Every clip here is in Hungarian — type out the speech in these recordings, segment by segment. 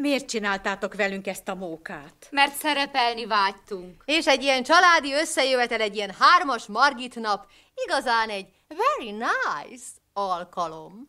Miért csináltátok velünk ezt a mókát? Mert szerepelni vágytunk. És egy ilyen családi összejövetel, egy ilyen hármas Margit nap igazán egy very nice alkalom.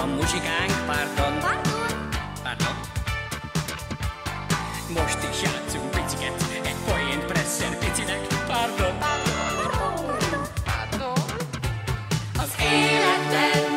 van muzsikánk, pardon. Pardon. Pardon. Most is játszunk piciket, egy poént presszer picinek, pardon. Pardon. Pardon. pardon. pardon. Az életben